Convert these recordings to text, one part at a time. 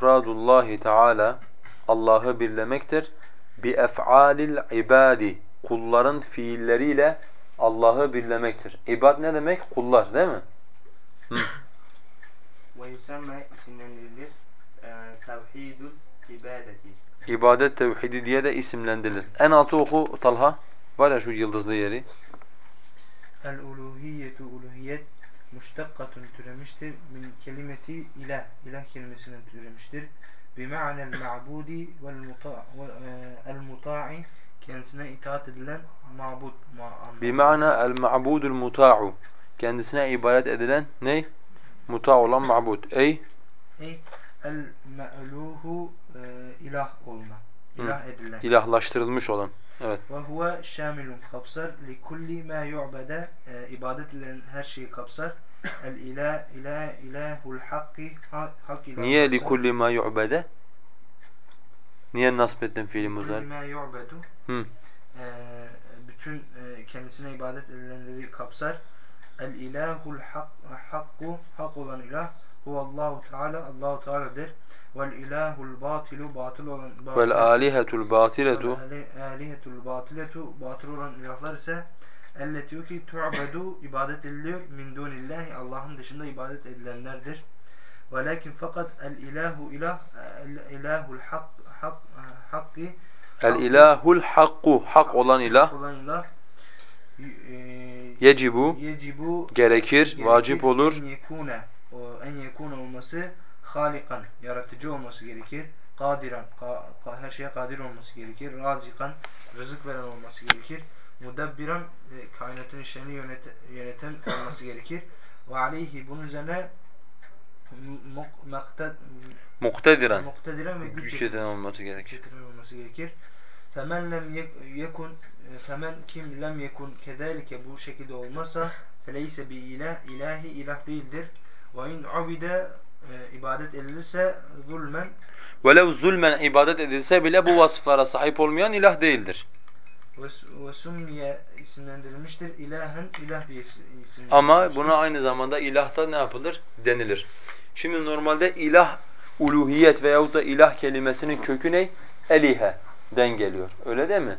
ifradullahi Teala Allah'ı birlemektir. Bi ef'alil ibadi kulların fiilleriyle Allah'ı birlemektir. İbad ne demek? Kullar değil mi? Ve yusemma isimlendirilir e, tevhidul ibadeti. İbadet tevhidi diye de isimlendirilir. En altı oku Talha. Var ya şu yıldızlı yeri. El-uluhiyetu uluhiyet muştakkatun türemiştir. Min kelimeti ilah. İlah kelimesinden türemiştir. Bima'nel ma'budi vel e, el muta'i kendisine itaat edilen mabud. Bima'na el-ma'budul muta'u. Kendisine ibadet edilen ne? Muta olan ma'bud. Ey Ey el me'luhu e, ilah olma. İlah edilen. ilahlaştırılmış olan. Evet. Ve huve şamilun kapsar li kulli ma yu'bede e, ibadet edilen her şeyi kapsar. El ilah ilah ilahul hakki hak, ilah Niye li kulli ma yu'bede? Niye nasb ettin fiili Kulli muzari? ma yu'bedu Hı. e, bütün e, kendisine ibadet edilenleri kapsar. El ilahul hak, hakku hak olan ilah huvallahu teala Allahu Teala'dır. Vel ilahul batilu batıl olan batıl Vel alihetul batiletu Vel alihetul batiletu batıl olan ilahlar ise elleti ki tu'bedu ibadet ediliyor min dunillahi Allah'ın dışında ibadet edilenlerdir. Velakin fakat el ilahu ilah el ilahul hak hak hakkı El ilahul hakku hak olan ilah olan ilah e, yecibu yecibu gerekir, vacip olur. En yekune o en yekune olması halikan yaratıcı olması gerekir. Kadiran ka- ka- her şeye kadir olması gerekir. Razikan rızık veren olması gerekir. Mudebbiran ve kainatın işlerini yönet yöneten olması gerekir. Ve aleyhi bunun üzerine muktediren muktediren ve güç güç eden olması gerekir. olması gerekir. Femen lem yek- yekun femen kim lem yekun kezalike bu şekilde olmazsa feleyse bi ilah ilahi ilah değildir. Ve in ubide e, ibadet edilirse zulmen Velev zulmen ibadet edilse bile bu vasıflara sahip olmayan ilah değildir. ve, s- ve summiye isimlendirilmiştir. İlahen ilah diye. Ama buna aynı zamanda ilahta ne yapılır? Denilir. Şimdi normalde ilah, uluhiyet veyahut da ilah kelimesinin kökü ne? Elihe'den geliyor. Öyle değil mi?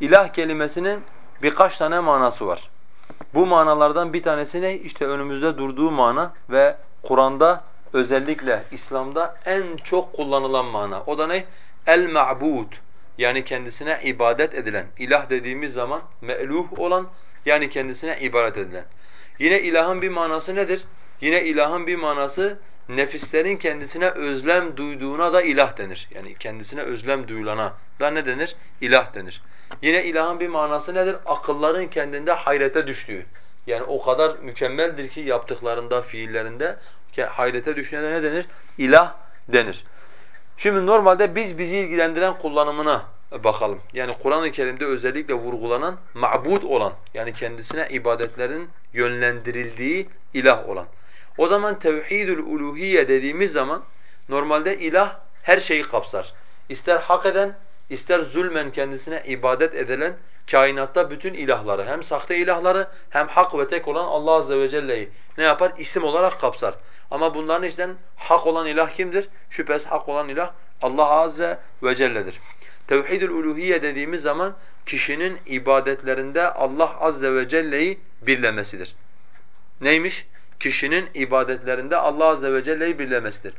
İlah kelimesinin birkaç tane manası var. Bu manalardan bir tanesi ne? İşte önümüzde durduğu mana ve Kur'an'da özellikle İslam'da en çok kullanılan mana. O da ne? El-ma'bud. Yani kendisine ibadet edilen. İlah dediğimiz zaman me'luh olan yani kendisine ibadet edilen. Yine ilahın bir manası nedir? Yine ilahın bir manası nefislerin kendisine özlem duyduğuna da ilah denir. Yani kendisine özlem duyulana da ne denir? İlah denir. Yine ilahın bir manası nedir? Akılların kendinde hayrete düştüğü. Yani o kadar mükemmeldir ki yaptıklarında, fiillerinde hayrete düşene ne denir? İlah denir. Şimdi normalde biz bizi ilgilendiren kullanımına bakalım. Yani Kur'an-ı Kerim'de özellikle vurgulanan ma'bud olan yani kendisine ibadetlerin yönlendirildiği ilah olan. O zaman tevhidül uluhiyye dediğimiz zaman normalde ilah her şeyi kapsar. İster hak eden, ister zulmen kendisine ibadet edilen kainatta bütün ilahları hem sahte ilahları hem hak ve tek olan Allah azze ve celle'yi ne yapar? İsim olarak kapsar. Ama bunların içinden hak olan ilah kimdir? Şüphesiz hak olan ilah Allah azze ve celle'dir. Tevhidül uluhiyye dediğimiz zaman kişinin ibadetlerinde Allah azze ve celle'yi birlemesidir. Neymiş? Kişinin ibadetlerinde Allah azze ve celle'yi birlemesidir.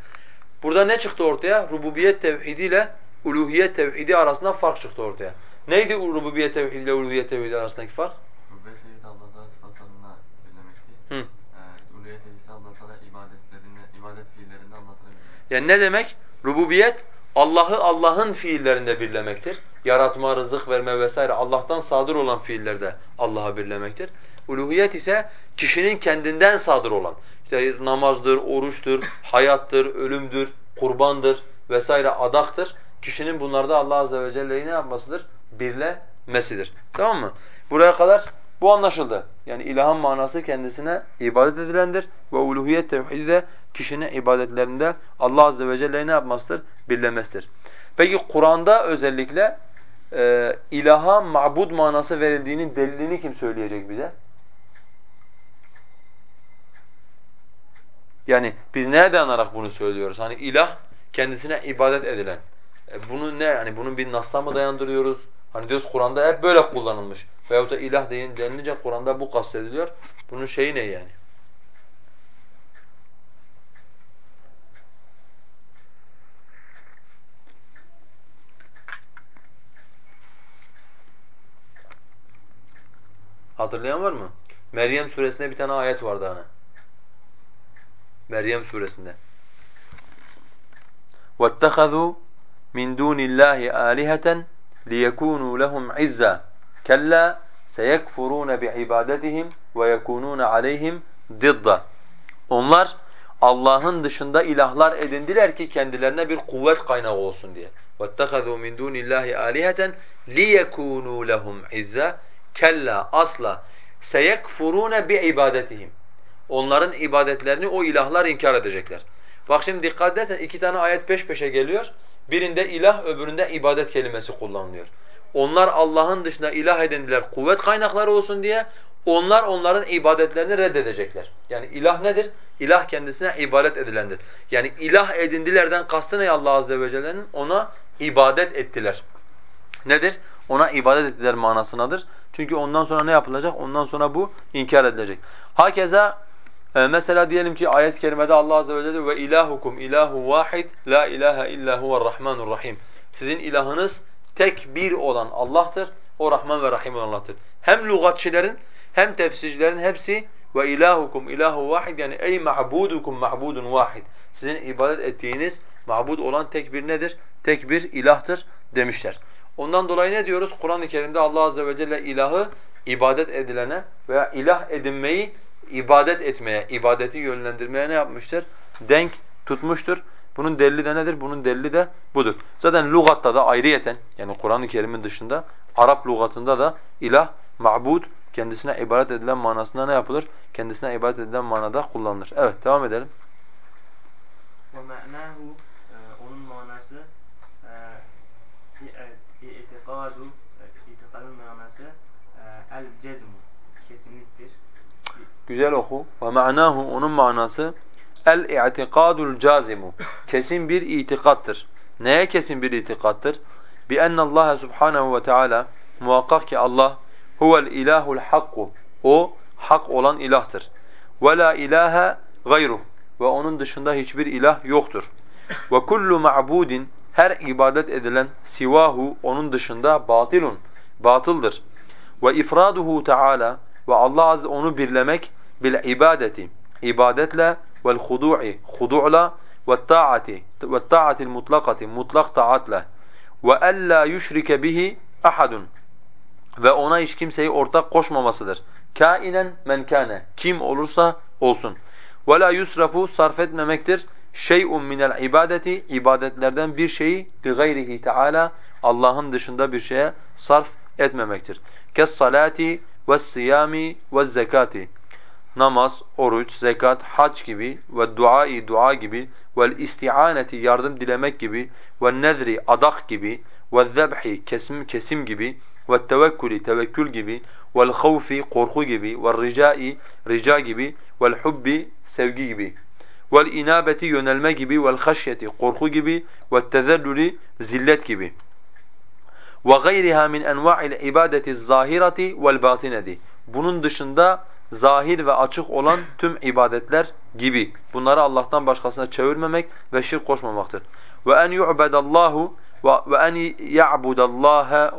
Burada ne çıktı ortaya? Rububiyet tevhidi ile uluhiyet tevhidi arasında fark çıktı ortaya. Neydi rububiyet tevhidi ile uluhiyet tevhidi arasındaki fark? Rububiyet tevhidi Allah Teala sıfatlarına birlemekti. Hı. Ee, uluhiyet tevhidi ise Allah Teala ibadetlerinde, ibadet fiillerinde birlemek. Yani ne demek? Rububiyet Allah'ı Allah'ın fiillerinde birlemektir. Yaratma, rızık verme vesaire Allah'tan sadır olan fiillerde Allah'a birlemektir. Uluhiyet ise kişinin kendinden sadır olan. İşte namazdır, oruçtur, hayattır, ölümdür, kurbandır vesaire adaktır. Kişinin bunlarda Allah azze ve celle'yi ne yapmasıdır? Birlemesidir. Tamam mı? Buraya kadar bu anlaşıldı. Yani ilahın manası kendisine ibadet edilendir ve uluhiyet tevhidi de kişinin ibadetlerinde Allah azze ve celle'yi ne yapmasıdır? Birlemesidir. Peki Kur'an'da özellikle e, ilaha ma'bud manası verildiğinin delilini kim söyleyecek bize? Yani biz neye dayanarak bunu söylüyoruz? Hani ilah kendisine ibadet edilen. E bunu ne yani bunun bir nasla mı dayandırıyoruz? Hani diyoruz Kur'an'da hep böyle kullanılmış. Veyahut da ilah deyin denilince Kur'an'da bu kastediliyor. Bunun şeyi ne yani? Hatırlayan var mı? Meryem suresinde bir tane ayet vardı hani. Meryem suresinde. وَاتَّخَذُوا min دُونِ اللّٰهِ آلِهَةً لِيَكُونُوا لَهُمْ عِزًّا كَلَّا سَيَكْفُرُونَ بِعِبَادَتِهِمْ وَيَكُونُونَ عَلَيْهِمْ ضِدًّا Onlar Allah'ın dışında ilahlar edindiler ki kendilerine bir kuvvet kaynağı olsun diye. وَاتَّخَذُوا مِنْ دُونِ اللّٰهِ آلِهَةً لِيَكُونُوا لَهُمْ Kella asla seyekfurûne biibadetihim. Onların ibadetlerini o ilahlar inkar edecekler. Bak şimdi dikkat edersen iki tane ayet peş peşe geliyor. Birinde ilah, öbüründe ibadet kelimesi kullanılıyor. Onlar Allah'ın dışında ilah edindiler kuvvet kaynakları olsun diye. Onlar onların ibadetlerini reddedecekler. Yani ilah nedir? İlah kendisine ibadet edilendir. Yani ilah edindilerden kastı ne Allah azze ve celle'nin? Ona ibadet ettiler. Nedir? Ona ibadet ettiler manasınadır. Çünkü ondan sonra ne yapılacak? Ondan sonra bu inkar edilecek. Hakeza e, mesela diyelim ki ayet-i kerimede Allah azze ve celle ve ilahukum ilahu vahid la ilahe illa huve'r rahim. Sizin ilahınız tek bir olan Allah'tır. O Rahman ve Rahim olan Allah'tır. Hem lügatçilerin hem tefsircilerin hepsi ve ilahukum ilahu vahid yani ey ma'budukum ma'budun vahid. Sizin ibadet ettiğiniz ma'bud olan tek bir nedir? Tek bir ilahtır demişler. Ondan dolayı ne diyoruz? Kur'an-ı Kerim'de Allah azze ve celle ilahı ibadet edilene veya ilah edinmeyi ibadet etmeye, ibadeti yönlendirmeye ne yapmıştır? Denk tutmuştur. Bunun delili de nedir? Bunun delili de budur. Zaten lügatta da ayrıyeten yani Kur'an-ı Kerim'in dışında Arap lügatında da ilah, ma'bud kendisine ibadet edilen manasında ne yapılır? Kendisine ibadet edilen manada kullanılır. Evet, devam edelim. وَمَعْنَاهُ e, onun manası e, i- itikadu e, itikadın manası e, el cezmu kesinliktir. Güzel oku. Ve ma'nahu onun manası el-i'tikadul cazimu. Kesin bir itikattır. Neye kesin bir itikattır? Bi enne Allah subhanahu ve teala muhakkak ki Allah huvel ilahul hakku. O hak olan ilahtır. Ve la ilahe gayruh. Ve onun dışında hiçbir ilah yoktur. Ve kullu ma'budin her ibadet edilen sivahu onun dışında batilun. Batıldır. Ve ifraduhu Teala ve Allah azze onu birlemek bil ibadeti ibadetle vel hudu'i hudu'la ve taati ve taatil mutlakati mutlak taatla ve alla yüşrike bihi ahadun ve ona hiç kimseyi ortak koşmamasıdır. Kainen men kâne kim olursa olsun. Ve la yusrafu sarf etmemektir. Şey'un minel ibadeti ibadetlerden bir şeyi li gayrihi Teala Allah'ın dışında bir şeye sarf etmemektir. Kes salati ve siyami ve zekati namaz, oruç, zekat, hac gibi ve duai dua gibi ve isti'aneti yardım dilemek gibi ve nezri adak gibi ve zebhi kesim kesim gibi ve tevekkülü tevekkül gibi ve havfi korku gibi ve ricai rica gibi ve hubbi sevgi gibi ve inabeti yönelme gibi ve haşyeti korku gibi ve tezellülü zillet gibi ve gayriha min enva'il ibadeti zahireti vel batineti. Bunun dışında zahir ve açık olan tüm ibadetler gibi. Bunları Allah'tan başkasına çevirmemek ve şirk koşmamaktır. Ve en yu'bedallahu ve en ya'budallaha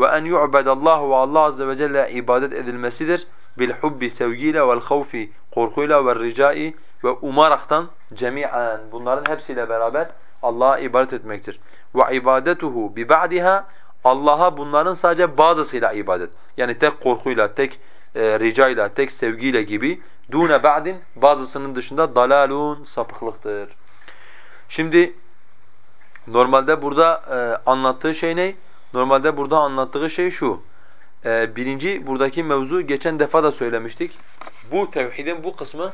ve en yu'bedallahu ve Allah azze ve celle ibadet edilmesidir. Bil hubbi sevgiyle vel havfi korkuyla ve ricai ve umaraktan cemi'an bunların hepsiyle beraber Allah'a ibadet etmektir. Ve ibadetuhu bi ba'diha Allah'a bunların sadece bazısıyla ibadet. Yani tek korkuyla, tek e, ricayla, tek sevgiyle gibi dune ba'din bazısının dışında dalalun sapıklıktır. Şimdi normalde burada e, anlattığı şey ne? Normalde burada anlattığı şey şu. E, birinci buradaki mevzu geçen defa da söylemiştik. Bu tevhidin bu kısmı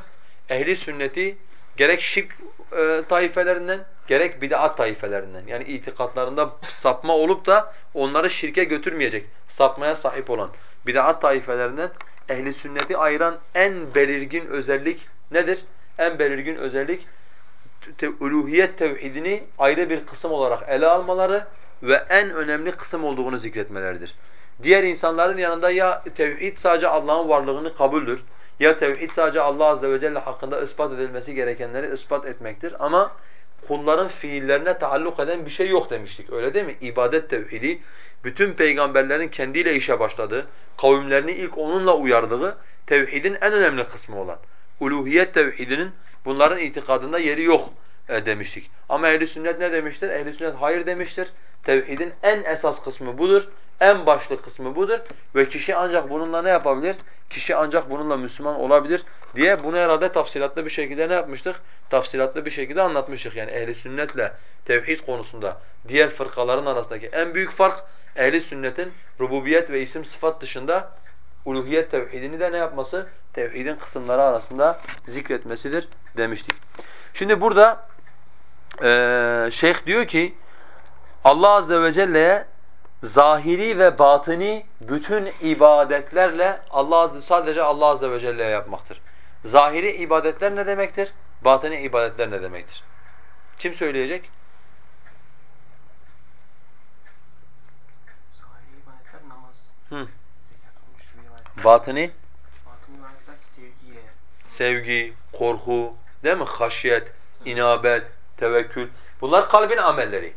ehli sünneti gerek şirk e, taifelerinden gerek bid'at taifelerinden yani itikatlarında sapma olup da onları şirke götürmeyecek sapmaya sahip olan bid'at taifelerinden ehli sünneti ayıran en belirgin özellik nedir? En belirgin özellik te uluhiyet tevhidini ayrı bir kısım olarak ele almaları ve en önemli kısım olduğunu zikretmeleridir. Diğer insanların yanında ya tevhid sadece Allah'ın varlığını kabuldür ya tevhid sadece Allah azze ve celle hakkında ispat edilmesi gerekenleri ispat etmektir ama kulların fiillerine taalluk eden bir şey yok demiştik. Öyle değil mi? İbadet tevhidi bütün peygamberlerin kendiyle işe başladığı, kavimlerini ilk onunla uyardığı tevhidin en önemli kısmı olan uluhiyet tevhidinin bunların itikadında yeri yok e, demiştik. Ama ehli sünnet ne demiştir? Ehli sünnet hayır demiştir. Tevhidin en esas kısmı budur. En başlı kısmı budur ve kişi ancak bununla ne yapabilir? Kişi ancak bununla Müslüman olabilir diye bunu herhalde tafsilatlı bir şekilde ne yapmıştık? Tafsilatlı bir şekilde anlatmıştık. Yani ehli sünnetle tevhid konusunda diğer fırkaların arasındaki en büyük fark ehli sünnetin rububiyet ve isim sıfat dışında uluhiyet tevhidini de ne yapması? Tevhidin kısımları arasında zikretmesidir demiştik. Şimdi burada e, şeyh diyor ki Allah azze ve celle'ye zahiri ve batini bütün ibadetlerle Allah azze, sadece Allah azze ve celle'ye yapmaktır. Zahiri ibadetler ne demektir? Batini ibadetler ne demektir? Kim söyleyecek? Zahiri ibadetler namaz. Hı. Batini Batın ibadetler sevgiyle. sevgi, korku, değil mi? Haşyet, inabet, tevekkül. Bunlar kalbin amelleri.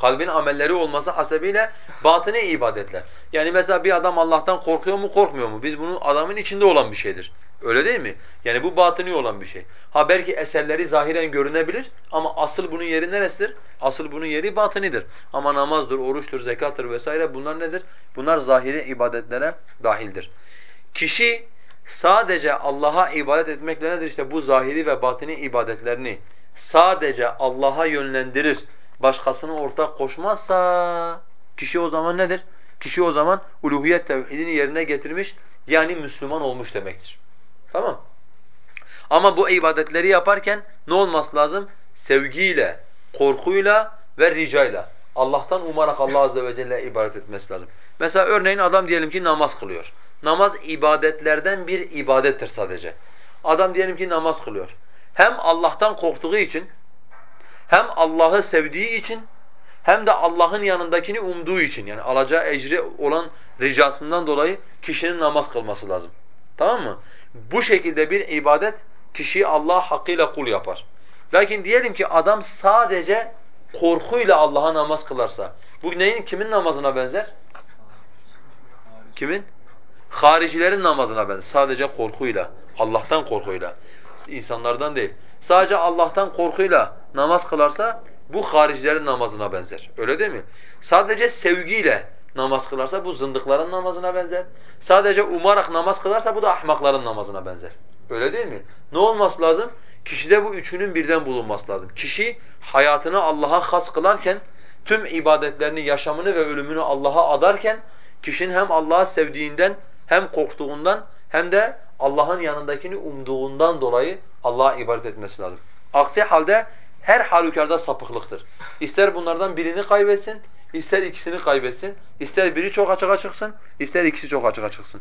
Kalbin amelleri olması hasebiyle batini ibadetler. Yani mesela bir adam Allah'tan korkuyor mu, korkmuyor mu? Biz bunun adamın içinde olan bir şeydir. Öyle değil mi? Yani bu batini olan bir şey. Ha belki eserleri zahiren görünebilir ama asıl bunun yeri neresidir? Asıl bunun yeri batınidir. Ama namazdır, oruçtur, zekattır vesaire bunlar nedir? Bunlar zahiri ibadetlere dahildir. Kişi sadece Allah'a ibadet etmekle nedir? İşte bu zahiri ve batini ibadetlerini sadece Allah'a yönlendirir, başkasını ortak koşmazsa kişi o zaman nedir? Kişi o zaman uluhiyet tevhidini yerine getirmiş yani Müslüman olmuş demektir. Tamam? Ama bu ibadetleri yaparken ne olması lazım? Sevgiyle, korkuyla ve ricayla. Allah'tan umarak Allah azze ve celle ibadet etmesi lazım. Mesela örneğin adam diyelim ki namaz kılıyor. Namaz ibadetlerden bir ibadettir sadece. Adam diyelim ki namaz kılıyor. Hem Allah'tan korktuğu için, hem Allah'ı sevdiği için, hem de Allah'ın yanındakini umduğu için yani alacağı ecri olan ricasından dolayı kişinin namaz kılması lazım. Tamam mı? Bu şekilde bir ibadet kişiyi Allah hakkıyla kul yapar. Lakin diyelim ki adam sadece korkuyla Allah'a namaz kılarsa bu neyin kimin namazına benzer? Kimin? Haricilerin namazına benzer. Sadece korkuyla, Allah'tan korkuyla. insanlardan değil. Sadece Allah'tan korkuyla namaz kılarsa bu haricilerin namazına benzer. Öyle değil mi? Sadece sevgiyle namaz kılarsa bu zındıkların namazına benzer. Sadece umarak namaz kılarsa bu da ahmakların namazına benzer. Öyle değil mi? Ne olması lazım? Kişide bu üçünün birden bulunması lazım. Kişi hayatını Allah'a has kılarken, tüm ibadetlerini, yaşamını ve ölümünü Allah'a adarken, kişinin hem Allah'ı sevdiğinden, hem korktuğundan, hem de Allah'ın yanındakini umduğundan dolayı Allah'a ibadet etmesi lazım. Aksi halde her halükarda sapıklıktır. İster bunlardan birini kaybetsin, ister ikisini kaybetsin, ister biri çok açığa çıksın, ister ikisi çok açığa çıksın.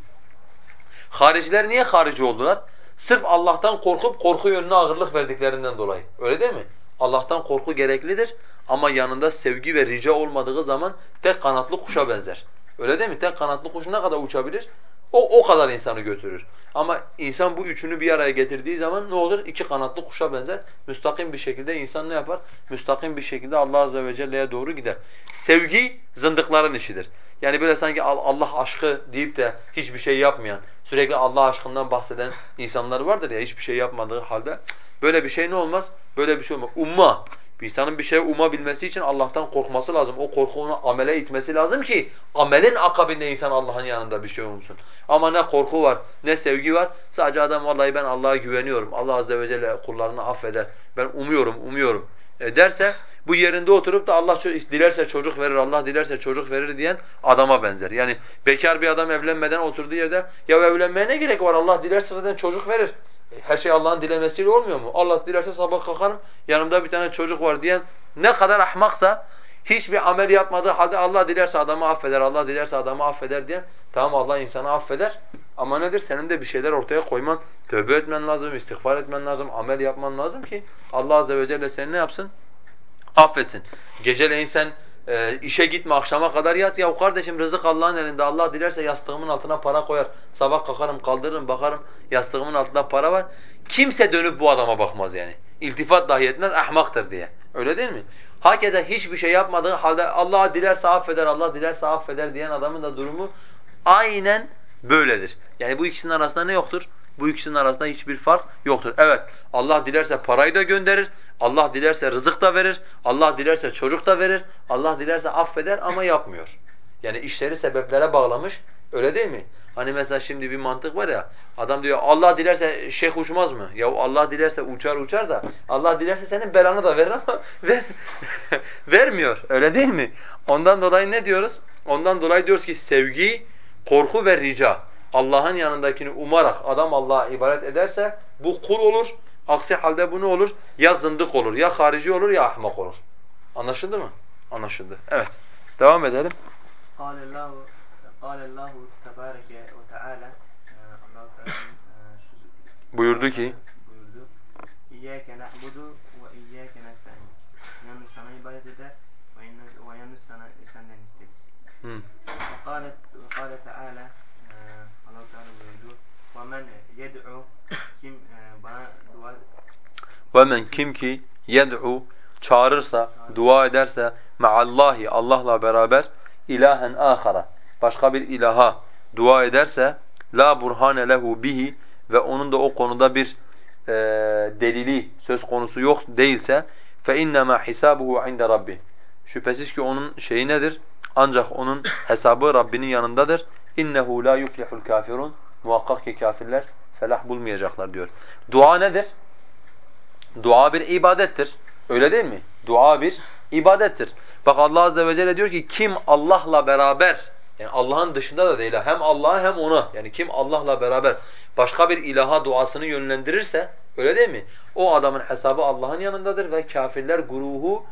Hariciler niye harici oldular? Sırf Allah'tan korkup korku yönüne ağırlık verdiklerinden dolayı. Öyle değil mi? Allah'tan korku gereklidir ama yanında sevgi ve rica olmadığı zaman tek kanatlı kuşa benzer. Öyle değil mi? Tek kanatlı kuş ne kadar uçabilir? O o kadar insanı götürür. Ama insan bu üçünü bir araya getirdiği zaman ne olur? İki kanatlı kuşa benzer. Müstakim bir şekilde insan ne yapar? Müstakim bir şekilde Allah azze ve celle'ye doğru gider. Sevgi zındıkların işidir. Yani böyle sanki Allah aşkı deyip de hiçbir şey yapmayan, sürekli Allah aşkından bahseden insanlar vardır ya hiçbir şey yapmadığı halde. Böyle bir şey ne olmaz? Böyle bir şey olmaz. Umma Bir insanın bir şeye umabilmesi için Allah'tan korkması lazım. O korku onu amele itmesi lazım ki amelin akabinde insan Allah'ın yanında bir şey umsun. Ama ne korku var, ne sevgi var. Sadece adam vallahi ben Allah'a güveniyorum. Allah azze ve celle kullarını affeder. Ben umuyorum, umuyorum e derse bu yerinde oturup da Allah dilerse çocuk verir, Allah dilerse çocuk verir diyen adama benzer. Yani bekar bir adam evlenmeden oturduğu yerde ya evlenmeye ne gerek var? Allah dilerse zaten çocuk verir. E, Her şey Allah'ın dilemesiyle olmuyor mu? Allah dilerse sabah kalkarım yanımda bir tane çocuk var diyen ne kadar ahmaksa hiçbir amel yapmadığı halde Allah dilerse adamı affeder, Allah dilerse adamı affeder diyen tamam Allah insanı affeder ama nedir? Senin de bir şeyler ortaya koyman, tövbe etmen lazım, istiğfar etmen lazım, amel yapman lazım ki Allah azze ve celle seni ne yapsın? Affetsin. Geceleyin sen e, işe gitme akşama kadar yat ya kardeşim rızık Allah'ın elinde. Allah dilerse yastığımın altına para koyar. Sabah kalkarım kaldırırım bakarım yastığımın altında para var. Kimse dönüp bu adama bakmaz yani. İltifat dahi etmez ahmaktır diye. Öyle değil mi? Hakeza hiçbir şey yapmadığı halde Allah dilerse affeder, Allah dilerse affeder diyen adamın da durumu aynen böyledir. Yani bu ikisinin arasında ne yoktur? Bu ikisinin arasında hiçbir fark yoktur. Evet, Allah dilerse parayı da gönderir, Allah dilerse rızık da verir, Allah dilerse çocuk da verir, Allah dilerse affeder ama yapmıyor. Yani işleri sebeplere bağlamış, öyle değil mi? Hani mesela şimdi bir mantık var ya, adam diyor Allah dilerse şeyh uçmaz mı? Ya Allah dilerse uçar uçar da Allah dilerse senin belanı da verir ama ver, vermiyor, öyle değil mi? Ondan dolayı ne diyoruz? Ondan dolayı diyoruz ki sevgi, korku ve rica. Allah'ın yanındakini umarak adam Allah'a ibadet ederse bu kul olur. Aksi halde bu ne olur? Ya zındık olur, ya harici olur, ya ahmak olur. Anlaşıldı mı? Anlaşıldı. Evet. Devam edelim. قال الله قال الله تبارك وتعالى Allah Teala şu Buyurdu ki buyurdu. İyyâke na'budu ve iyyâke nesta'in. Yalnız sana ibadet eder ve yalnız, ve yalnız sana senden isteriz. Hı. Ve kâle ve kâle Teala Allah Teala buyurdu. Ve men yed'u kim e, bana dua وَمَنْ kim ki yed'u çağırırsa, dua ederse ma'allahi Allah'la beraber ilahen ahara başka bir ilaha dua ederse la burhane lehu bihi ve onun da o konuda bir e, delili söz konusu yok değilse fe innema hisabuhu inde rabbi. Şüphesiz ki onun şeyi nedir? Ancak onun hesabı Rabbinin yanındadır. İnnehu la yuflihul kafirun. Muhakkak ki kafirler felah bulmayacaklar diyor. Dua nedir? Dua bir ibadettir. Öyle değil mi? Dua bir ibadettir. Bak Allah azze ve celle diyor ki kim Allah'la beraber yani Allah'ın dışında da değil hem Allah'a hem ona yani kim Allah'la beraber başka bir ilaha duasını yönlendirirse öyle değil mi? O adamın hesabı Allah'ın yanındadır ve kafirler guruhu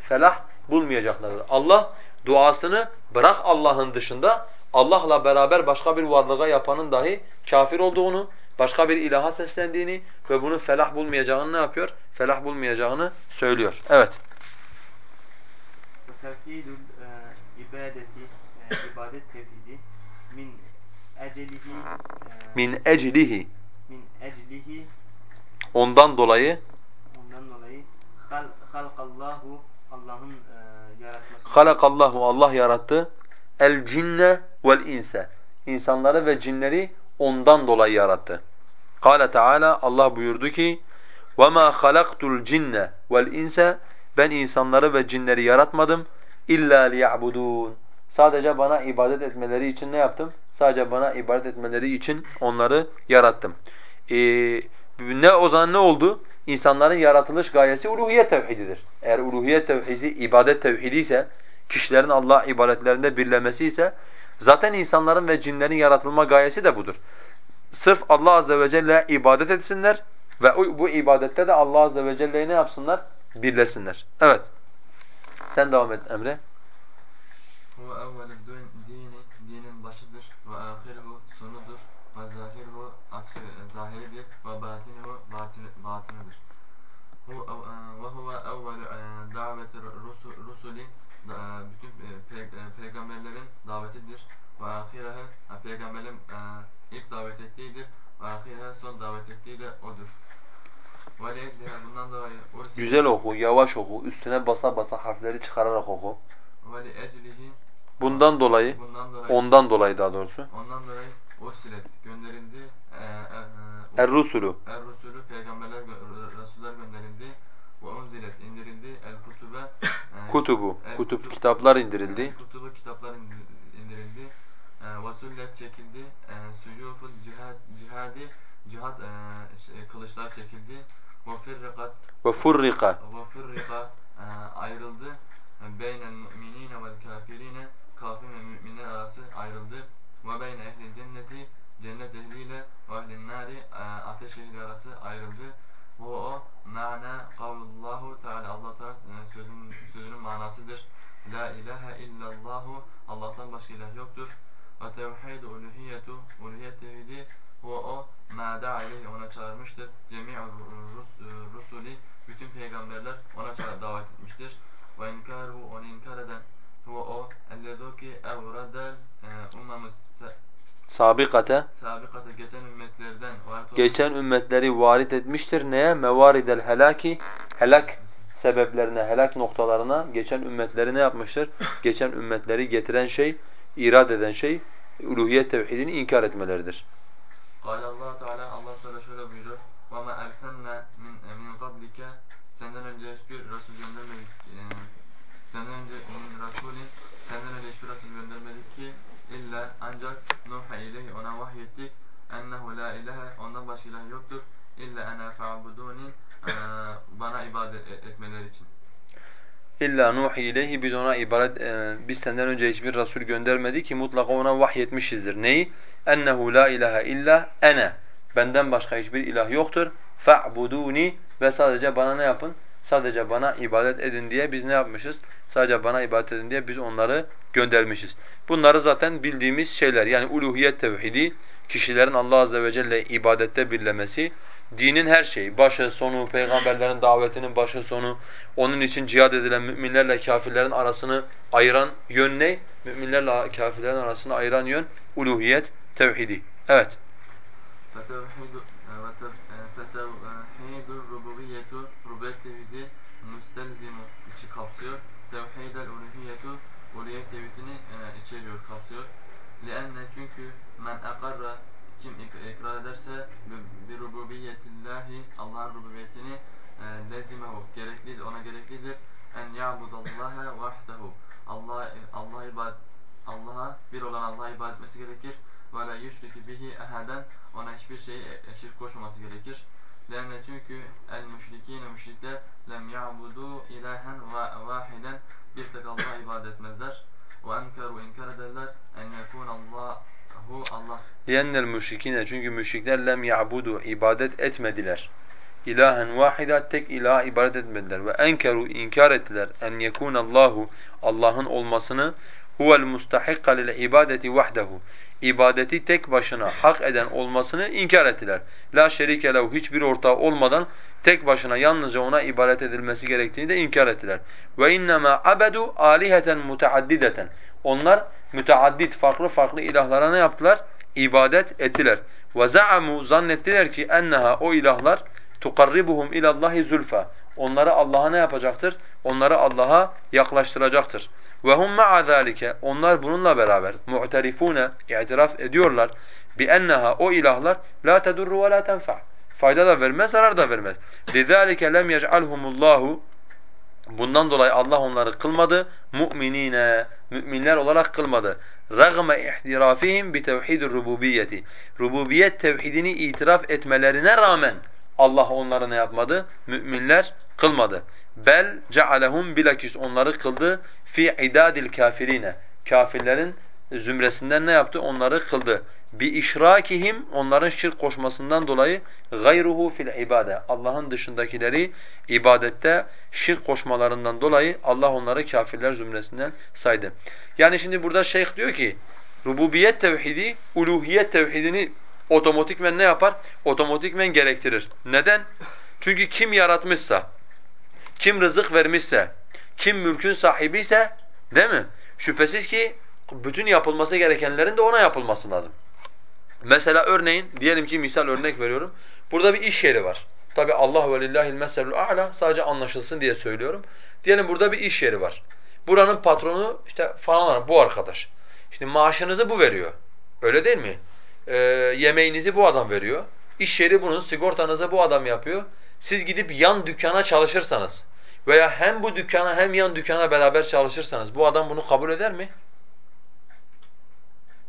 felah bulmayacaklardır. Allah duasını bırak Allah'ın dışında Allah'la beraber başka bir varlığa yapanın dahi kafir olduğunu, başka bir ilaha seslendiğini ve bunun felah bulmayacağını ne yapıyor? Felah bulmayacağını söylüyor. Evet. ve tevhidül e, ibadeti e, ibadet tevhidi min ecelihi e, Min eclihi min eclihi ondan dolayı ondan dolayı hal, halkallahu Allah'ın e, yaratması halakallahu Allah yarattı el cinne vel inse. İnsanları ve cinleri ondan dolayı yarattı. Kale Teala Allah buyurdu ki: "Vema halaktul cinne vel inse ben insanları ve cinleri yaratmadım illa liya'budun." Sadece bana ibadet etmeleri için ne yaptım? Sadece bana ibadet etmeleri için onları yarattım. Ee, ne o zaman ne oldu? İnsanların yaratılış gayesi uluhiyet tevhididir. Eğer uluhiyet tevhidi ibadet tevhidi ise, kişilerin Allah ibadetlerinde birlemesi ise zaten insanların ve cinlerin yaratılma gayesi de budur. Sırf Allah azze ve celle ibadet etsinler ve bu ibadette de Allah azze ve celle'yi ne yapsınlar? Birlesinler. Evet. Sen devam et Emre. Hu evvelü dini, dinin başıdır ve ahiruhu sonudur ve zahiruhu aksi zahiridir ve batinuhu batin, batinidir. E, ve huve evvelü e, daveti rusu- rusuli bütün e, e, peygamberlerin davetidir ve ahirehe e, peygamberin e, ilk davet ettiğidir ve ahirehe son davet ettiği de odur. Ve leyleha bundan dolayı ursil- Güzel oku, yavaş oku, üstüne basa basa harfleri çıkararak oku. Bundan dolayı, bundan dolayı ondan dolayı daha doğrusu. Ondan dolayı Ursilet gönderildi. Ee, Er-rusulu. Er Resulü peygamberler Resuller gönderildi. Ve unzilet indirildi el kutube e, Kutubu, kutup kitaplar indirildi. kutubu kitaplar indir- indirildi. Ve çekildi. E, suyuful cihad cihadi cihat e, kılıçlar çekildi. Ve firrikat Ve furrika ve firrika e, ayrıldı. Beynel müminine vel kafirine kafir ve müminler arası ayrıldı. Ve beyne ehli cenneti cennet ehliyle ve ehlin nari ateş ehli arası ayrıldı. Ve o mana kavlullahu teala Allah Teala e, sözünün, sözünün manasıdır. La ilahe illallahu Allah'tan başka ilah yoktur. Ve tevhid uluhiyetu uluhiyet tevhidi ve o ma da'a ona çağırmıştır. Cemi'u rus, rusuli bütün peygamberler ona ça- davet etmiştir. Ve inkaruhu onu inkar eden ve o elledoki evradel ummamız sabikate sabikata geçen ümmetlerden geçen ümmetleri varit etmiştir. Neye? Mevaridel helaki helak sebeplerine, helak noktalarına geçen ümmetleri ne yapmıştır? Geçen ümmetleri getiren şey, irad eden şey uluhiyet tevhidini inkar etmeleridir. Kâle Allah Teala Allah Teala şöyle buyuruyor. Ve ma erselna min min qablike senden önce hiçbir Resul göndermedik. e, senden önce min Rasulin senden önce hiçbir Resul göndermedik ki illa ancak Nuh'a ileyhi ona vahyettik. Ennehu la ilahe ondan başka ilah yoktur. İlla ene fa'buduni bana ibadet e- etmeleri için. İlla nuhi ileyhi biz ona ibaret e, biz senden önce hiçbir rasul göndermedi ki mutlaka ona vahyetmişizdir. Neyi? Ennehu la ilahe illa ene. Benden başka hiçbir ilah yoktur. Fa'buduni ve sadece bana ne yapın? Sadece bana ibadet edin diye biz ne yapmışız? Sadece bana ibadet edin diye biz onları göndermişiz. Bunları zaten bildiğimiz şeyler. Yani uluhiyet tevhidi, kişilerin Allah azze ve celle ibadette birlemesi, dinin her şeyi, başı, sonu, peygamberlerin davetinin başı, sonu, onun için cihad edilen müminlerle kafirlerin arasını ayıran yön ne? Müminlerle kafirlerin arasını ayıran yön uluhiyet, tevhidi. Evet. فتوحيد فتوحيد الربوبية rububiyet tevhidi müstelzimu içi kapsıyor. Tevhid el uluhiyetu uluhiyet tevhidini e, içeriyor, kapsıyor. Lianne çünkü men akarra kim ik- ikrar ederse bi- bi rububiyetillahi Allah'ın rububiyetini e, lezimehu gereklidir, ona gereklidir. En ya'budallaha vahdehu. Allah Allah ibad Allah'a bir olan Allah'a ibadet etmesi gerekir. Ve la yüşriki bihi ehaden ona hiçbir şey şirk koşmaması gerekir. Lerne çünkü el müşrikine müşrikler lem ya'budu ilahen vahiden bir tek Allah'a ibadet etmezler. Ve enkeru inkar ederler en yekun Allahu Allah. Lennel müşrikine çünkü müşrikler lem ya'budu ibadet etmediler. İlahen vahida tek ilaha ibadet etmediler ve enkeru inkar ettiler en yekun Allahu Allah'ın olmasını huvel mustahikka lil ibadeti vahdehu ibadeti tek başına hak eden olmasını inkar ettiler. La şerike lehu hiçbir ortağı olmadan tek başına yalnızca ona ibadet edilmesi gerektiğini de inkar ettiler. Ve innema abedu aliheten mutaaddideten. Onlar müteaddit farklı farklı ilahlara ne yaptılar? İbadet ettiler. Ve za'amu zannettiler ki enneha o ilahlar tukarribuhum ilallahi zulfa. Onları Allah'a ne yapacaktır? Onları Allah'a yaklaştıracaktır. Ve hum ma'a zalike. Onlar bununla beraber mu'terifune itiraf ediyorlar bi enneha o ilahlar la tedurru ve la tenfa. Fayda da vermez, zarar da vermez. Lizalike lem yec'alhumullahu Bundan dolayı Allah onları kılmadı. Mu'minine, müminler olarak kılmadı. Ragme ihtirafihim bi tevhidir rububiyyeti. Rububiyet tevhidini itiraf etmelerine rağmen Allah onları ne yapmadı? Müminler kılmadı. Bel cealehum bilakis onları kıldı fi idadil kafirine. Kafirlerin zümresinden ne yaptı? Onları kıldı. Bi işrakihim onların şirk koşmasından dolayı gayruhu fil ibade. Allah'ın dışındakileri ibadette şirk koşmalarından dolayı Allah onları kafirler zümresinden saydı. Yani şimdi burada şeyh diyor ki rububiyet tevhidi uluhiyet tevhidini otomatikmen ne yapar? Otomatikmen gerektirir. Neden? Çünkü kim yaratmışsa, kim rızık vermişse, kim mülkün sahibiyse değil mi? Şüphesiz ki bütün yapılması gerekenlerin de ona yapılması lazım. Mesela örneğin diyelim ki misal örnek veriyorum. Burada bir iş yeri var. Tabi Allah ve lillahil meselul a'la sadece anlaşılsın diye söylüyorum. Diyelim burada bir iş yeri var. Buranın patronu işte falan bu arkadaş. Şimdi maaşınızı bu veriyor. Öyle değil mi? Ee, yemeğinizi bu adam veriyor. İş yeri bunun sigortanızı bu adam yapıyor. siz gidip yan dükkana çalışırsanız veya hem bu dükkana hem yan dükkana beraber çalışırsanız bu adam bunu kabul eder mi?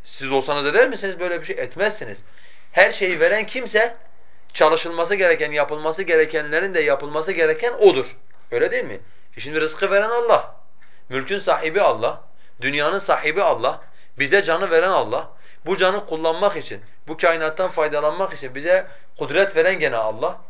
Siz olsanız eder misiniz böyle bir şey? Etmezsiniz. Her şeyi veren kimse çalışılması gereken, yapılması gerekenlerin de yapılması gereken odur. Öyle değil mi? E şimdi rızkı veren Allah. Mülkün sahibi Allah. Dünyanın sahibi Allah. Bize canı veren Allah. Bu canı kullanmak için, bu kainattan faydalanmak için bize kudret veren gene Allah.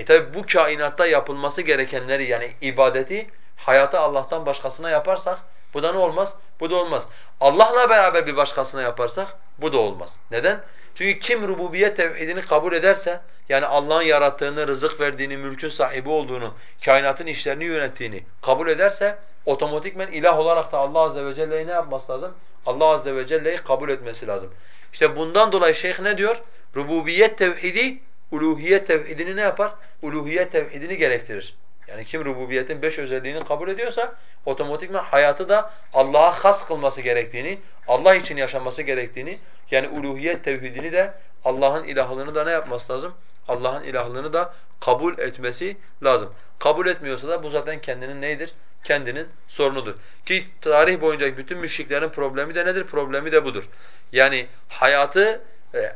E tabi bu kainatta yapılması gerekenleri yani ibadeti hayatı Allah'tan başkasına yaparsak bu da ne olmaz? Bu da olmaz. Allah'la beraber bir başkasına yaparsak bu da olmaz. Neden? Çünkü kim rububiyet tevhidini kabul ederse yani Allah'ın yarattığını, rızık verdiğini, mülkün sahibi olduğunu, kainatın işlerini yönettiğini kabul ederse otomatikmen ilah olarak da Allah azze ve celle'yi ne yapması lazım? Allah azze ve celle'yi kabul etmesi lazım. İşte bundan dolayı şeyh ne diyor? Rububiyet tevhidi uluhiyet tevhidini ne yapar? Uluhiyet tevhidini gerektirir. Yani kim rububiyetin beş özelliğini kabul ediyorsa otomatikman hayatı da Allah'a has kılması gerektiğini, Allah için yaşaması gerektiğini yani uluhiyet tevhidini de Allah'ın ilahlığını da ne yapması lazım? Allah'ın ilahlığını da kabul etmesi lazım. Kabul etmiyorsa da bu zaten kendinin neydir? Kendinin sorunudur. Ki tarih boyunca bütün müşriklerin problemi de nedir? Problemi de budur. Yani hayatı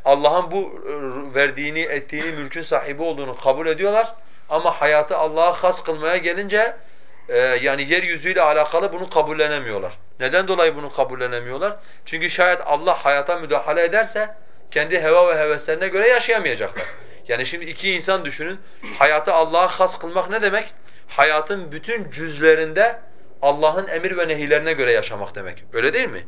Allah'ın bu e, verdiğini, ettiğini, mülkün sahibi olduğunu kabul ediyorlar. Ama hayatı Allah'a has kılmaya gelince e, yani yeryüzüyle alakalı bunu kabullenemiyorlar. Neden dolayı bunu kabullenemiyorlar? Çünkü şayet Allah hayata müdahale ederse kendi heva ve heveslerine göre yaşayamayacaklar. Yani şimdi iki insan düşünün. Hayatı Allah'a has kılmak ne demek? Hayatın bütün cüzlerinde Allah'ın emir ve nehilerine göre yaşamak demek. Öyle değil mi?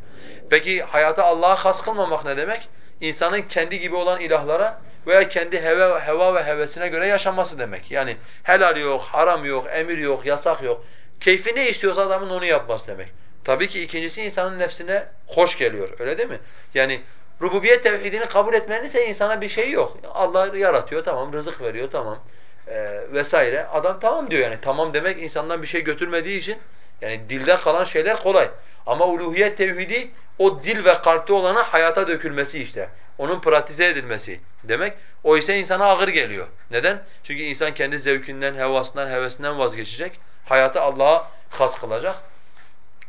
Peki hayatı Allah'a has kılmamak ne demek? İnsanın kendi gibi olan ilahlara veya kendi heva, heva ve hevesine göre yaşaması demek. Yani helal yok, haram yok, emir yok, yasak yok. Keyfi ne istiyorsa adamın onu yapması demek. Tabii ki ikincisi insanın nefsine hoş geliyor. Öyle değil mi? Yani rububiyet tevhidini kabul etmenin ise insana bir şey yok. Allah yaratıyor tamam, rızık veriyor tamam e, vesaire. Adam tamam diyor yani. Tamam demek insandan bir şey götürmediği için yani dilde kalan şeyler kolay. Ama uluhiyet tevhidi o dil ve kalpte olana hayata dökülmesi işte. Onun pratize edilmesi demek. O ise insana ağır geliyor. Neden? Çünkü insan kendi zevkinden, hevasından, hevesinden vazgeçecek. Hayatı Allah'a has kılacak.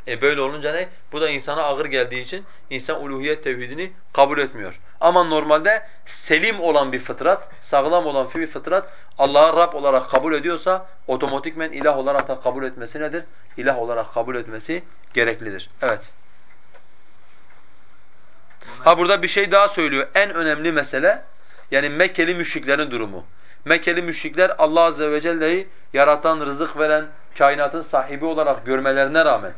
E böyle olunca ne? Bu da insana ağır geldiği için insan uluhiyet tevhidini kabul etmiyor. Ama normalde selim olan bir fıtrat, sağlam olan bir fıtrat Allah'ı Rab olarak kabul ediyorsa otomatikmen ilah olarak da kabul etmesi nedir? İlah olarak kabul etmesi gereklidir. Evet. Ha burada bir şey daha söylüyor. En önemli mesele yani Mekkeli müşriklerin durumu. Mekkeli müşrikler Allah azze ve celle'yi yaratan, rızık veren, kainatın sahibi olarak görmelerine rağmen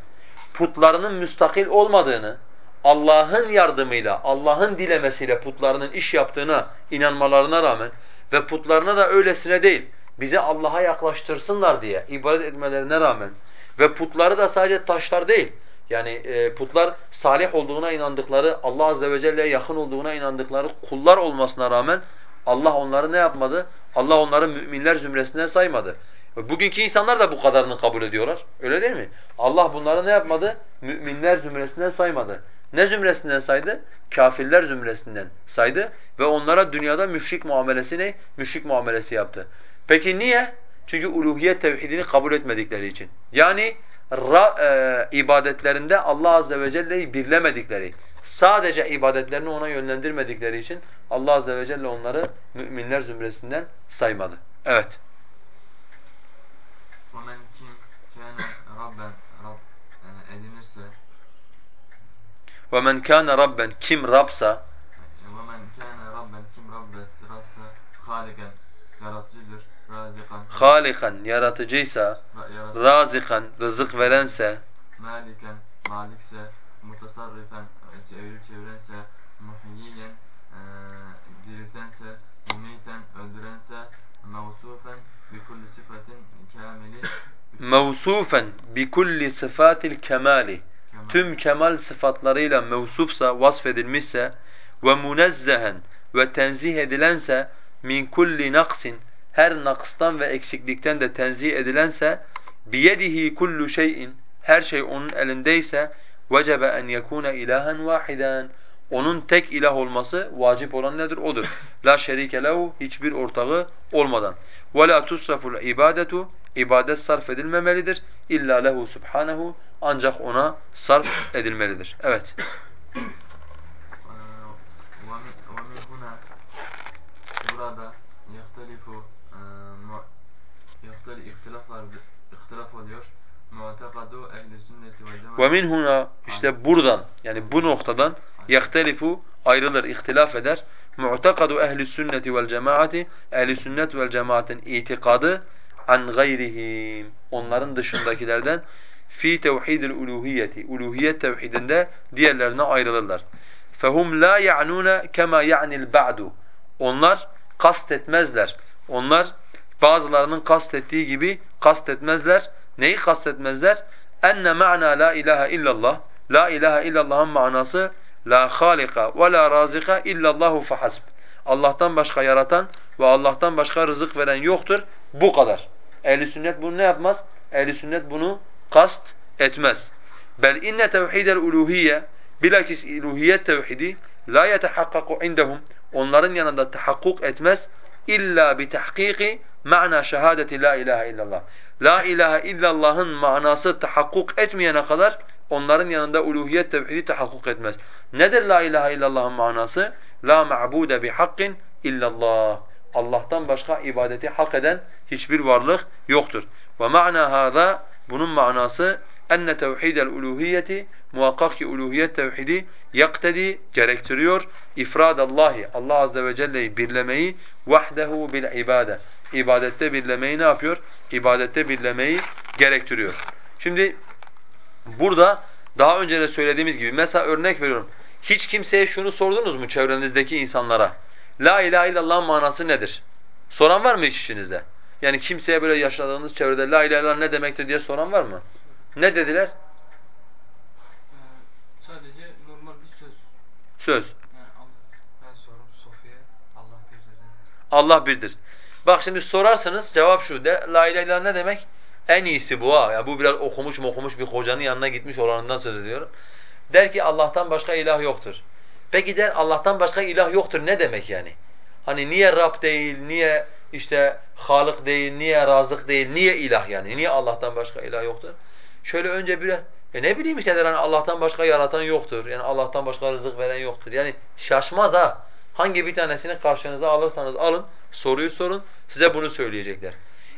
putlarının müstakil olmadığını, Allah'ın yardımıyla, Allah'ın dilemesiyle putlarının iş yaptığına inanmalarına rağmen ve putlarına da öylesine değil, bize Allah'a yaklaştırsınlar diye ibadet etmelerine rağmen ve putları da sadece taşlar değil, yani e, putlar salih olduğuna inandıkları, Allah azze ve celle'ye yakın olduğuna inandıkları kullar olmasına rağmen Allah onları ne yapmadı? Allah onları müminler zümresinden saymadı. Bugünkü insanlar da bu kadarını kabul ediyorlar. Öyle değil mi? Allah bunları ne yapmadı? Müminler zümresinden saymadı. Ne zümresinden saydı? Kafirler zümresinden saydı ve onlara dünyada müşrik muamelesi ne? Müşrik muamelesi yaptı. Peki niye? Çünkü uluhiyet tevhidini kabul etmedikleri için. Yani ra, e, ibadetlerinde Allah azze ve celle'yi birlemedikleri, sadece ibadetlerini ona yönlendirmedikleri için Allah azze ve celle onları müminler zümresinden saymadı. Evet. وَمَنْ kim kâne rabben Rab e, edinirse وَمَنْ كَانَ رَبًّا Kim Rabsa, وَمَنْ kâne rabben kim Rabbes Rabsa haliken yaratıcıdır razikan halikan yaratıcıysa, ra- razikan rızık verense, maliken malikse mutasarrifen e, evirip çevirense muhiyyen e, diriltense mumiten öldürense mevsufen bi kulli sıfatin kamili mevsufen bi kulli sıfatil kemali kemal tüm kemal sıfatlarıyla mevsufsa, vasfedilmişse ve munezzehen ve tenzih edilense min kulli naksin her nakıstan ve eksiklikten de tenzih edilense biyedihi kullu şeyin her şey onun elindeyse vecebe en yekuna ilahan vahiden onun tek ilah olması vacip olan nedir? Odur. La şerike lehu hiçbir ortağı olmadan. Ve la tusraful ibadetu ibadet sarf edilmemelidir. İlla lehu subhanahu ancak ona sarf edilmelidir. Evet. Burada yahtali ihtilaf oluyor. Mu'takadu ehli sünneti ve cemaat. Ve min huna işte buradan yani bu noktadan yahtelifu ayrılır, ihtilaf eder. Mu'takadu ehli sünneti vel cemaati ehli sünnet vel cemaatin itikadı an gayrihim onların dışındakilerden fi tevhidil uluhiyeti uluhiyet tevhidinde diğerlerine ayrılırlar. Fehum la ya'nuna kema ya'nil ba'du. Onlar kastetmezler. Onlar bazılarının kastettiği gibi kastetmezler. Neyi kastetmezler? Enne ma'na la ilahe illallah. La ilahe illallah'ın manası la halika ve la razika illallahu fahasb. Allah'tan başka yaratan ve Allah'tan başka rızık veren yoktur. Bu kadar. Ehli sünnet bunu ne yapmaz? Ehli sünnet bunu kast etmez. Bel inne tevhidel uluhiyye bilakis uluhiyet tevhidi la yetehakkaku indahum. Onların yanında tahakkuk etmez illa bi tahkiki ma'na şehadeti la ilahe illallah. La ilahe illallah'ın manası tahakkuk etmeyene kadar onların yanında uluhiyet tevhidi tahakkuk etmez. Nedir la ilahe illallah'ın manası? La ma'bude bi illallah. Allah'tan başka ibadeti hak eden hiçbir varlık yoktur. Ve ma'na hâzâ bunun manası enne tevhidel uluhiyeti muhakkak ki uluhiyet tevhidi yaktedi gerektiriyor ifradallahi Allah azze ve celle'yi birlemeyi vahdehu bil ibade ibadette birlemeyi ne yapıyor? İbadette birlemeyi gerektiriyor. Şimdi burada daha önce de söylediğimiz gibi mesela örnek veriyorum. Hiç kimseye şunu sordunuz mu çevrenizdeki insanlara? La ilahe illallah manası nedir? Soran var mı hiç içinizde? Yani kimseye böyle yaşadığınız çevrede la ilahe illallah ne demektir diye soran var mı? Ne dediler? Ee, sadece normal bir söz. Söz. Allah. Birdir. Allah birdir. Bak şimdi sorarsınız cevap şu de la ilahe illallah ne demek? En iyisi bu ha. Ya bu biraz okumuş okumuş bir hocanın yanına gitmiş olanından söz ediyorum. Der ki Allah'tan başka ilah yoktur. Peki der Allah'tan başka ilah yoktur ne demek yani? Hani niye Rab değil, niye işte Halık değil, niye Razık değil, niye ilah yani? Niye Allah'tan başka ilah yoktur? Şöyle önce bir e ne bileyim işte der hani Allah'tan başka yaratan yoktur. Yani Allah'tan başka rızık veren yoktur. Yani şaşmaz ha. Hangi bir tanesini karşınıza alırsanız alın, soruyu sorun, size bunu söyleyecekler.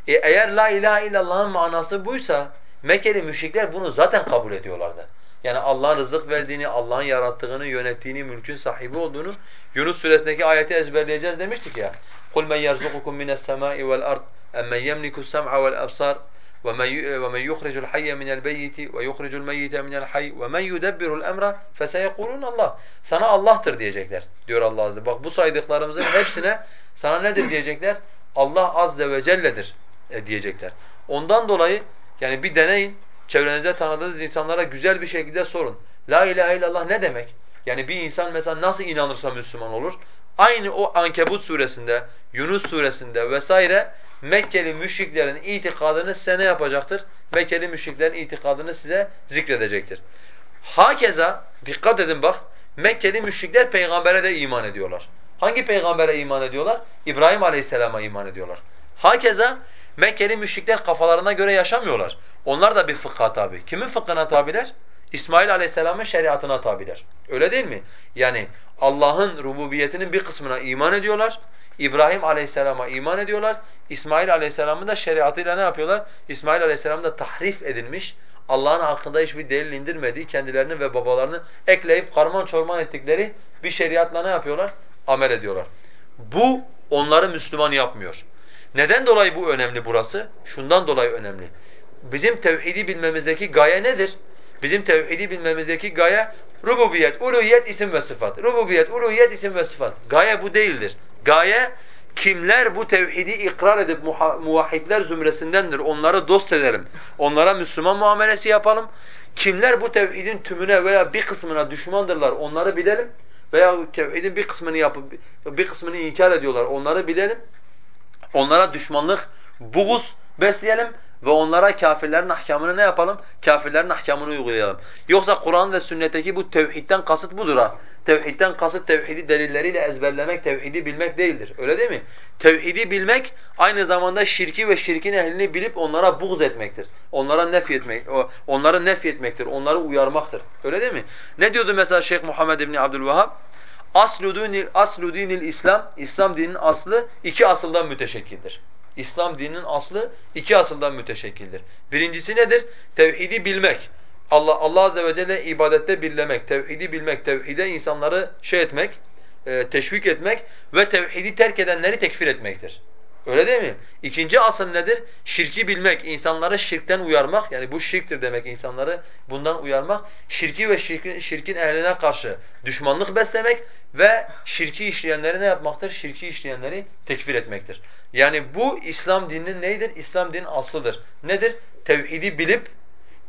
E eğer la ilahe illallah'ın manası buysa Mekkeli müşrikler bunu zaten kabul ediyorlardı. Yani Allah'ın rızık verdiğini, Allah'ın yarattığını, yönettiğini, mülkün sahibi olduğunu Yunus suresindeki ayeti ezberleyeceğiz demiştik ya. قُلْ مَنْ يَرْزُقُكُم مِنَ السَّمَاءِ وَالْأَرْضِ اَمَّنْ يَمْلِكُ السَّمْعَ وَالْأَبْصَارِ وَمَنْ يُخْرِجُ الْحَيَّ مِنَ الْبَيِّتِ وَيُخْرِجُ الْمَيِّتَ مِنَ الْحَيِّ وَمَنْ يُدَبِّرُ الْأَمْرَ فَسَيَقُولُونَ Allah. Sana Allah'tır diyecekler diyor Allah azze. Bak bu saydıklarımızın hepsine sana nedir diyecekler? Allah azze ve celle'dir e, diyecekler. Ondan dolayı yani bir deneyin. Çevrenizde tanıdığınız insanlara güzel bir şekilde sorun. La ilahe illallah ne demek? Yani bir insan mesela nasıl inanırsa Müslüman olur? Aynı o Ankebut suresinde, Yunus suresinde vesaire Mekkeli müşriklerin itikadını size ne yapacaktır? Mekkeli müşriklerin itikadını size zikredecektir. Hakeza dikkat edin bak Mekkeli müşrikler peygambere de iman ediyorlar. Hangi peygambere iman ediyorlar? İbrahim Aleyhisselam'a iman ediyorlar. Hakeza Mekkeli müşrikler kafalarına göre yaşamıyorlar. Onlar da bir fıkha tabi. Kimin fıkhına tabiler? İsmail Aleyhisselam'ın şeriatına tabiler. Öyle değil mi? Yani Allah'ın rububiyetinin bir kısmına iman ediyorlar. İbrahim Aleyhisselam'a iman ediyorlar. İsmail Aleyhisselam'ın da şeriatıyla ne yapıyorlar? İsmail Aleyhisselam da tahrif edilmiş, Allah'ın hakkında hiçbir delil indirmediği, kendilerini ve babalarını ekleyip karman çorman ettikleri bir şeriatla ne yapıyorlar? Amel ediyorlar. Bu onları Müslüman yapmıyor. Neden dolayı bu önemli burası? Şundan dolayı önemli. Bizim tevhidi bilmemizdeki gaye nedir? Bizim tevhidi bilmemizdeki gaye rububiyet, uluhiyet, isim ve sıfat. Rububiyet, uluhiyet, isim ve sıfat. Gaye bu değildir. Gaye kimler bu tevhidi ikrar edip muvahhidler zümresindendir. Onları dost edelim. Onlara Müslüman muamelesi yapalım. Kimler bu tevhidin tümüne veya bir kısmına düşmandırlar onları bilelim. Veya tevhidin bir kısmını yapıp bir kısmını inkar ediyorlar onları bilelim. Onlara düşmanlık, buğuz besleyelim. ve onlara kafirlerin ahkamını ne yapalım? Kafirlerin ahkamını uygulayalım. Yoksa Kur'an ve sünnetteki bu tevhidden kasıt budur ha. Tevhidden kasıt tevhidi delilleriyle ezberlemek, tevhidi bilmek değildir. Öyle değil mi? Tevhidi bilmek aynı zamanda şirki ve şirkin ehlini bilip onlara buğz etmektir. Onlara nefy etmek, onları nefy etmektir, onları uyarmaktır. Öyle değil mi? Ne diyordu mesela Şeyh Muhammed İbn Abdülvehhab? Aslu dinil, aslu dinil İslam, İslam dininin aslı iki asıldan müteşekkildir. İslam dininin aslı iki asıldan müteşekkildir. Birincisi nedir? Tevhidi bilmek. Allah Allah azze ve celle ibadette birlemek, tevhidi bilmek, tevhide insanları şey etmek, e, teşvik etmek ve tevhidi terk edenleri tekfir etmektir. Öyle değil mi? İkinci asıl nedir? Şirki bilmek, insanları şirkten uyarmak. Yani bu şirktir demek insanları bundan uyarmak. Şirki ve şirkin, şirkin ehline karşı düşmanlık beslemek ve şirki işleyenleri ne yapmaktır? Şirki işleyenleri tekfir etmektir. Yani bu İslam dininin neydir? İslam dininin aslıdır. Nedir? Tevhidi bilip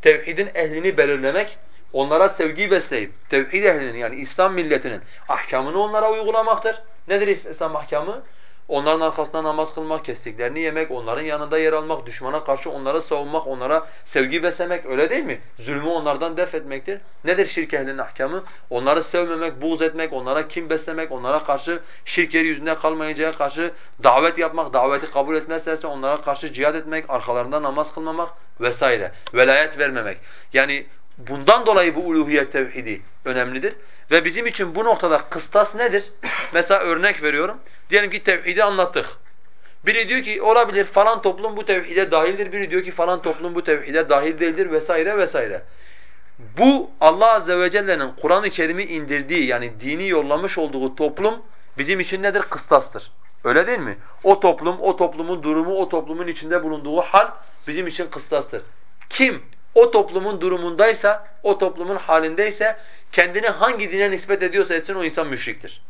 tevhidin ehlini belirlemek, onlara sevgi besleyip tevhid ehlinin yani İslam milletinin ahkamını onlara uygulamaktır. Nedir İslam ahkamı? Onların arkasında namaz kılmak, kestiklerini yemek, onların yanında yer almak, düşmana karşı onları savunmak, onlara sevgi beslemek öyle değil mi? Zulmü onlardan def etmektir. Nedir şirk ehlinin ahkamı? Onları sevmemek, buğz etmek, onlara kim beslemek, onlara karşı şirk yeryüzünde kalmayıncaya karşı davet yapmak, daveti kabul etmezlerse onlara karşı cihad etmek, arkalarında namaz kılmamak vesaire. Velayet vermemek. Yani bundan dolayı bu uluhiyet tevhidi önemlidir. Ve bizim için bu noktada kıstas nedir? Mesela örnek veriyorum. Diyelim ki tevhidi anlattık. Biri diyor ki olabilir falan toplum bu tevhide dahildir. Biri diyor ki falan toplum bu tevhide dahil değildir vesaire vesaire. Bu Allah azze ve celle'nin Kur'an-ı Kerim'i indirdiği yani dini yollamış olduğu toplum bizim için nedir? Kıstastır. Öyle değil mi? O toplum, o toplumun durumu, o toplumun içinde bulunduğu hal bizim için kıstastır. Kim o toplumun durumundaysa, o toplumun halindeyse kendini hangi dine nispet ediyorsa etsin o insan müşriktir.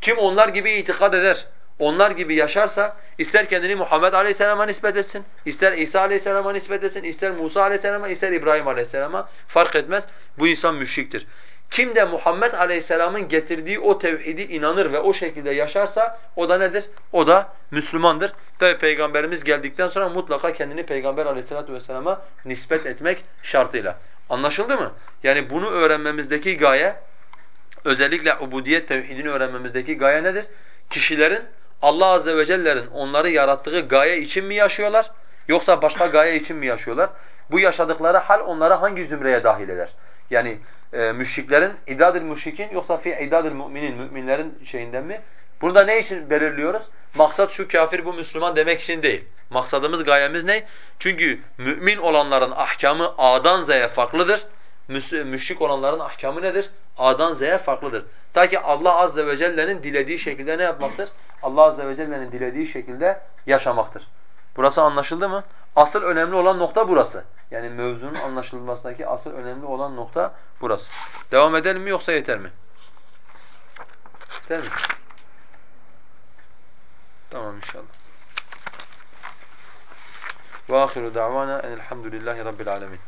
Kim onlar gibi itikad eder, onlar gibi yaşarsa ister kendini Muhammed Aleyhisselam'a nispet etsin, ister İsa Aleyhisselam'a nispet etsin, ister Musa Aleyhisselam'a, ister İbrahim Aleyhisselam'a fark etmez. Bu insan müşriktir. Kim de Muhammed Aleyhisselam'ın getirdiği o tevhidi inanır ve o şekilde yaşarsa o da nedir? O da Müslümandır. Tabi Peygamberimiz geldikten sonra mutlaka kendini Peygamber Aleyhisselatü vesselama nispet etmek şartıyla. Anlaşıldı mı? Yani bunu öğrenmemizdeki gaye, özellikle ubudiyet tevhidini öğrenmemizdeki gaye nedir? Kişilerin Allah azze ve celle'nin onları yarattığı gaye için mi yaşıyorlar yoksa başka gaye için mi yaşıyorlar? Bu yaşadıkları hal onları hangi zümreye dahil eder? Yani e, müşriklerin idadil müşrikin yoksa fi idadil müminin müminlerin şeyinden mi? Burada ne için belirliyoruz? Maksat şu kafir bu Müslüman demek için değil. Maksadımız gayemiz ne? Çünkü mümin olanların ahkamı A'dan Z'ye farklıdır. Müşrik olanların ahkamı nedir? A'dan Z'ye farklıdır. Ta ki Allah azze ve celle'nin dilediği şekilde ne yapmaktır? Allah azze ve celle'nin dilediği şekilde yaşamaktır. Burası anlaşıldı mı? Asıl önemli olan nokta burası. Yani mevzunun anlaşılmasındaki asıl önemli olan nokta burası. Devam edelim mi yoksa yeter mi? Yeter mi? Tamam inşallah. Ve ahiru da'vana enelhamdülillahi rabbil alemin.